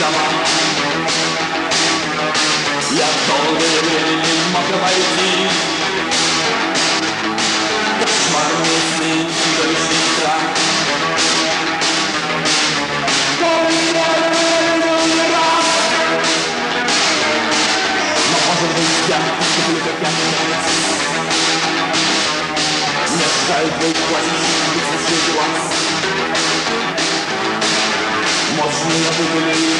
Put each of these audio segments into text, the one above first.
дома Я долгое время не мог обойти Кошмарные сны, чудовищный страх может быть я поступлю как я Мне жаль твой высохший глаз Может меня выгуляли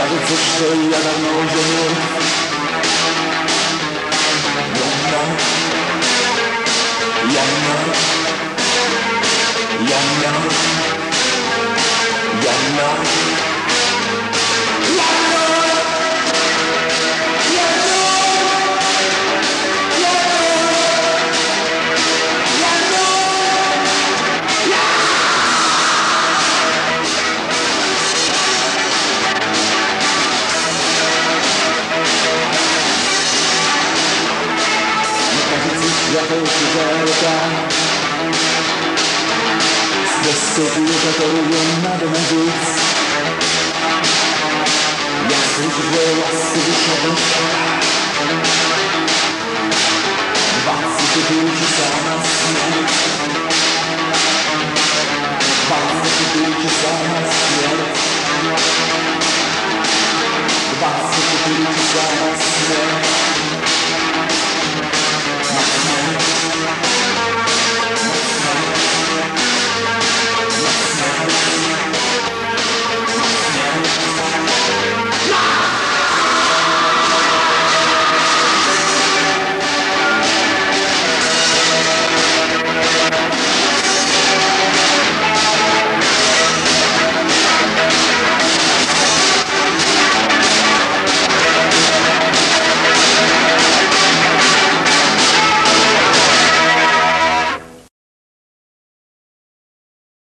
Karışık söylemem olduğunu Bundan Records is all about It's the city that